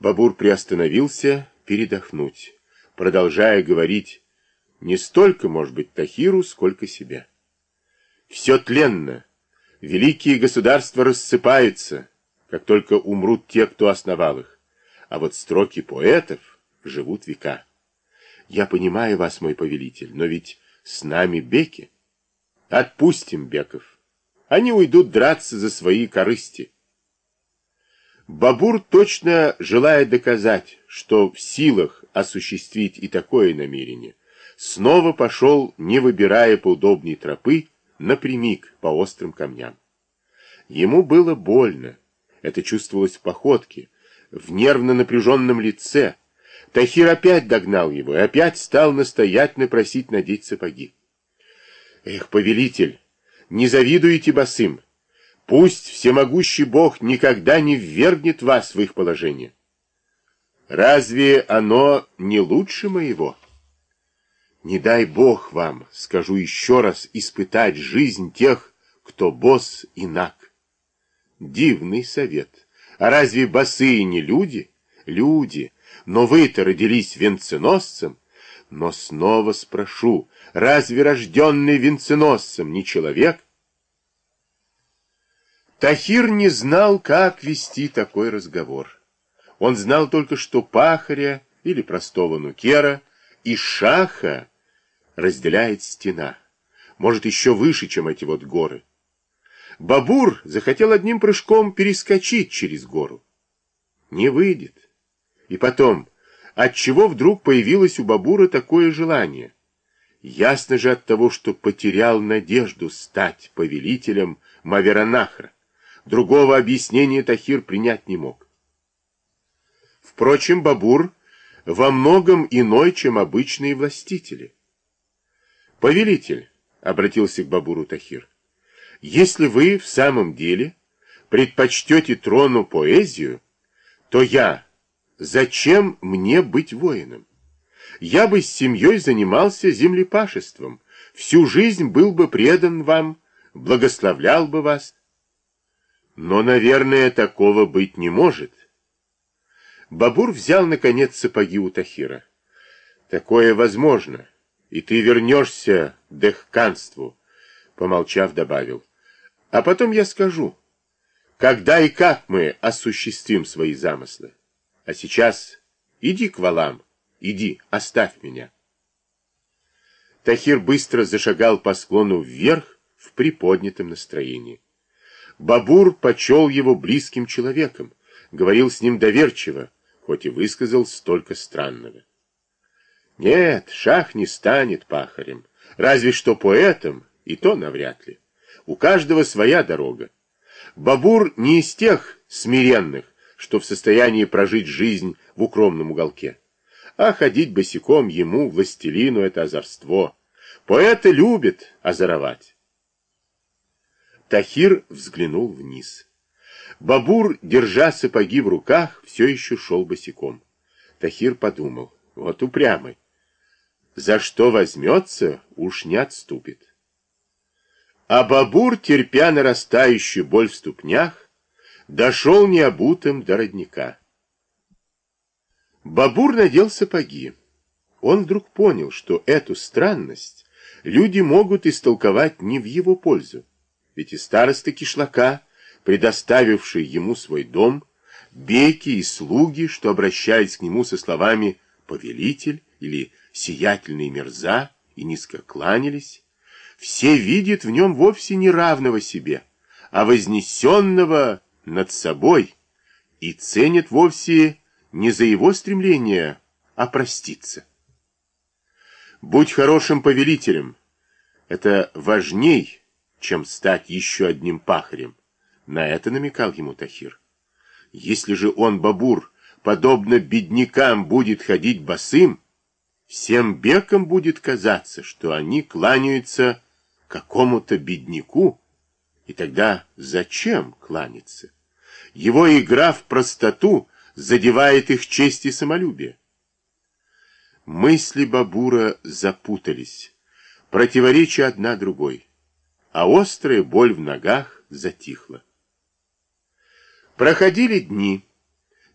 Бабур приостановился передохнуть, продолжая говорить не столько, может быть, Тахиру, сколько себя. Все тленно, великие государства рассыпаются, как только умрут те, кто основал их, а вот строки поэтов живут века. Я понимаю вас, мой повелитель, но ведь с нами беки. Отпустим беков. Они уйдут драться за свои корысти. Бабур точно желая доказать, что в силах осуществить и такое намерение, снова пошел, не выбирая поудобней тропы, напрямик по острым камням. Ему было больно, это чувствовалось в походке, в нервно напряженном лице. Тахир опять догнал его и опять стал настоятельно просить надеть сапоги. «Эх, повелитель, не завидуете босым!» Пусть всемогущий Бог никогда не ввергнет вас в их положение. Разве оно не лучше моего? Не дай Бог вам, скажу еще раз, испытать жизнь тех, кто босс и наг. Дивный совет. А разве босые не люди? Люди. Но вы-то родились венценосцем. Но снова спрошу, разве рожденный венценосцем не человек? Тахир не знал, как вести такой разговор. Он знал только, что пахаря или простого нукера и шаха разделяет стена. Может, еще выше, чем эти вот горы. Бабур захотел одним прыжком перескочить через гору. Не выйдет. И потом, отчего вдруг появилось у Бабура такое желание? Ясно же от того, что потерял надежду стать повелителем Маверанахра. Другого объяснения Тахир принять не мог. Впрочем, Бабур во многом иной, чем обычные властители. «Повелитель», — обратился к Бабуру Тахир, — «если вы в самом деле предпочтете трону поэзию, то я, зачем мне быть воином? Я бы с семьей занимался землепашеством, всю жизнь был бы предан вам, благословлял бы вас, но, наверное, такого быть не может. Бабур взял, наконец, сапоги у Тахира. Такое возможно, и ты вернешься к дехканству, помолчав, добавил. А потом я скажу, когда и как мы осуществим свои замыслы. А сейчас иди к валам, иди, оставь меня. Тахир быстро зашагал по склону вверх в приподнятом настроении. Бабур почел его близким человеком, говорил с ним доверчиво, хоть и высказал столько странного. Нет, шах не станет пахарем, разве что поэтом, и то навряд ли. У каждого своя дорога. Бабур не из тех смиренных, что в состоянии прожить жизнь в укромном уголке. А ходить босиком ему, властелину, это озорство. Поэты любят озоровать. Тахир взглянул вниз. Бабур, держа сапоги в руках, все еще шел босиком. Тахир подумал, вот упрямый. За что возьмется, уж не отступит. А Бабур, терпя нарастающую боль в ступнях, дошел необутым до родника. Бабур надел сапоги. Он вдруг понял, что эту странность люди могут истолковать не в его пользу. Ведь и староста кишлака, предоставивший ему свой дом, беки и слуги, что обращались к нему со словами «повелитель» или «сиятельный мерза» и низко кланялись, все видят в нем вовсе не равного себе, а вознесенного над собой и ценят вовсе не за его стремление, а проститься. Будь хорошим повелителем, это важней, чем стать еще одним пахарем. На это намекал ему Тахир. Если же он, Бабур, подобно беднякам будет ходить босым, всем бекам будет казаться, что они кланяются какому-то бедняку, и тогда зачем кланяться? Его игра в простоту задевает их честь и самолюбие. Мысли Бабура запутались, противоречия одна другой а острая боль в ногах затихла. Проходили дни.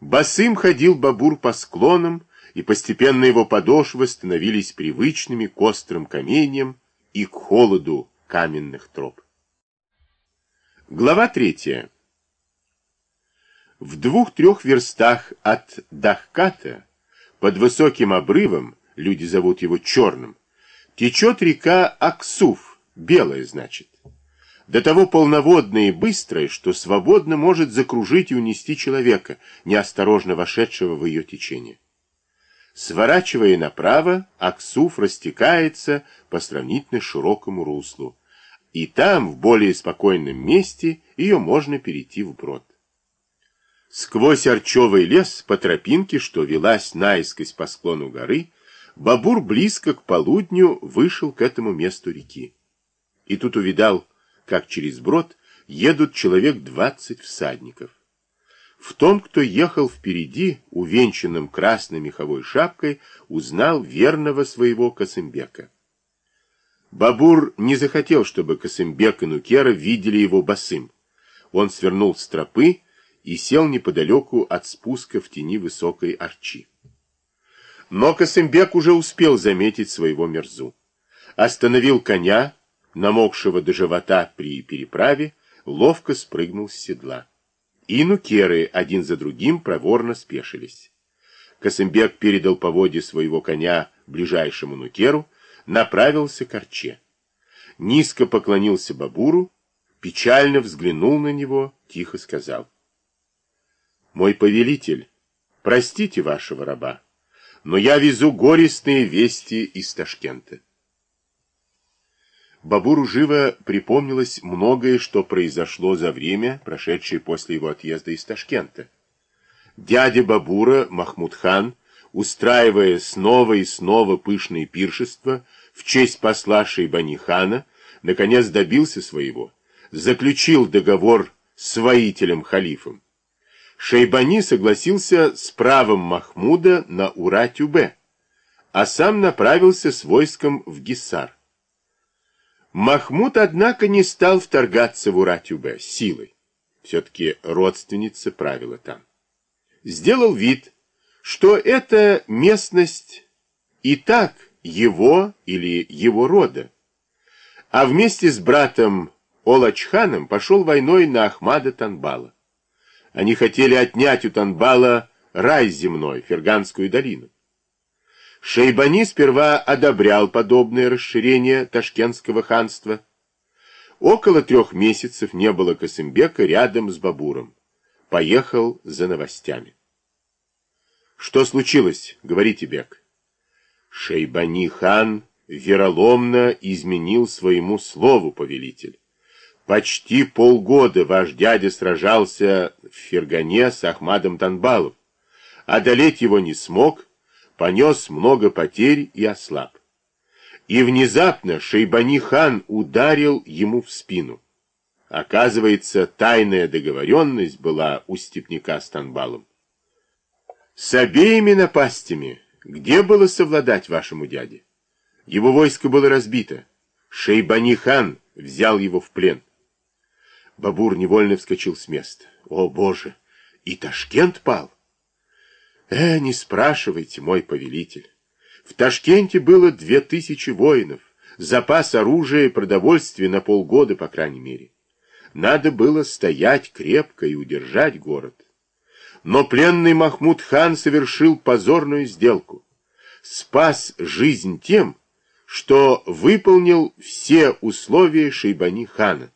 Босым ходил Бабур по склонам, и постепенно его подошвы становились привычными к острым каменьям и к холоду каменных троп. Глава третья. В двух-трех верстах от Дахката, под высоким обрывом, люди зовут его Черным, течет река Аксуф, белая, значит до того полноводная и быстрая, что свободно может закружить и унести человека, неосторожно вошедшего в ее течение. Сворачивая направо, Аксуф растекается по сравнительно широкому руслу, и там, в более спокойном месте, ее можно перейти вброд. Сквозь арчевый лес по тропинке, что велась наискось по склону горы, Бабур близко к полудню вышел к этому месту реки. И тут увидал как через брод едут человек двадцать всадников. В том, кто ехал впереди, увенчанным красной меховой шапкой, узнал верного своего Косымбека. Бабур не захотел, чтобы Косымбек и Нукера видели его босым. Он свернул с тропы и сел неподалеку от спуска в тени высокой арчи. Но Косымбек уже успел заметить своего мерзу. Остановил коня, намокшего до живота при переправе, ловко спрыгнул с седла. И один за другим проворно спешились. Косымбек передал поводье своего коня ближайшему нукеру, направился к арче. Низко поклонился Бабуру, печально взглянул на него, тихо сказал. «Мой повелитель, простите вашего раба, но я везу горестные вести из Ташкента». Бабуру живо припомнилось многое, что произошло за время, прошедшее после его отъезда из Ташкента. Дядя Бабура, Махмуд хан, устраивая снова и снова пышные пиршества в честь посла Шейбани хана, наконец добился своего, заключил договор с воителем-халифом. Шейбани согласился с правом Махмуда на Ура-Тюбе, а сам направился с войском в Гиссар. Махмуд, однако, не стал вторгаться в Уратюбе силой. Все-таки родственница правила там. Сделал вид, что эта местность и так его или его рода. А вместе с братом Олачханом пошел войной на Ахмада Танбала. Они хотели отнять у Танбала рай земной, Ферганскую долину. Шейбани сперва одобрял подобное расширение Ташкентского ханства. Около трех месяцев не было Касымбека рядом с Бабуром. Поехал за новостями. «Что случилось?» — говорите, Бек. Шейбани хан вероломно изменил своему слову, повелитель. Почти полгода ваш дядя сражался в Фергане с Ахмадом Танбалом. Одолеть его не смог — понес много потерь и ослаб. И внезапно Шейбани-хан ударил ему в спину. Оказывается, тайная договоренность была у степняка с Танбалом. С обеими напастями, где было совладать вашему дяде? Его войско было разбито. Шейбани-хан взял его в плен. Бабур невольно вскочил с места. О, Боже! И Ташкент пал! Э, не спрашивайте, мой повелитель. В Ташкенте было две тысячи воинов, запас оружия и продовольствия на полгода, по крайней мере. Надо было стоять крепко и удержать город. Но пленный Махмуд хан совершил позорную сделку. Спас жизнь тем, что выполнил все условия Шейбани хана.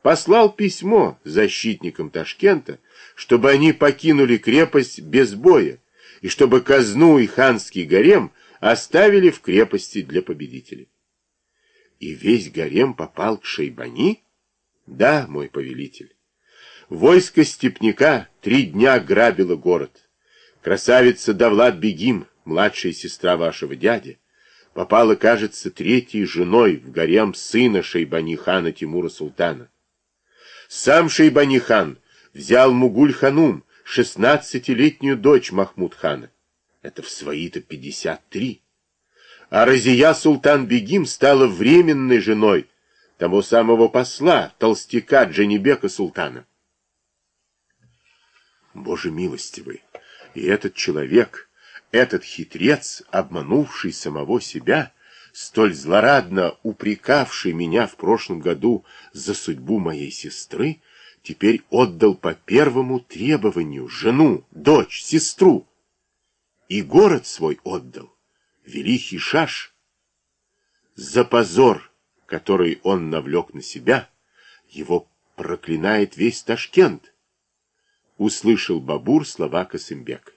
Послал письмо защитникам Ташкента, чтобы они покинули крепость без боя, и чтобы казну и ханский гарем оставили в крепости для победителей. И весь гарем попал к Шейбани? Да, мой повелитель. Войско степняка три дня грабило город. Красавица Давлад Бегим, младшая сестра вашего дяди, попала, кажется, третьей женой в гарем сына Шейбани хана Тимура Султана. Сам Шейбани хан взял Мугуль-ханум, шестнадцатилетнюю дочь Махмуд-хана. Это в свои-то пятьдесят три. А Разия Султан-Бегим стала временной женой того самого посла, толстяка Джанибека Султана. Боже милостивый, и этот человек, этот хитрец, обманувший самого себя, столь злорадно упрекавший меня в прошлом году за судьбу моей сестры, теперь отдал по первому требованию жену, дочь, сестру. И город свой отдал, великий шаш. За позор, который он навлек на себя, его проклинает весь Ташкент. Услышал Бабур слова Косымбек.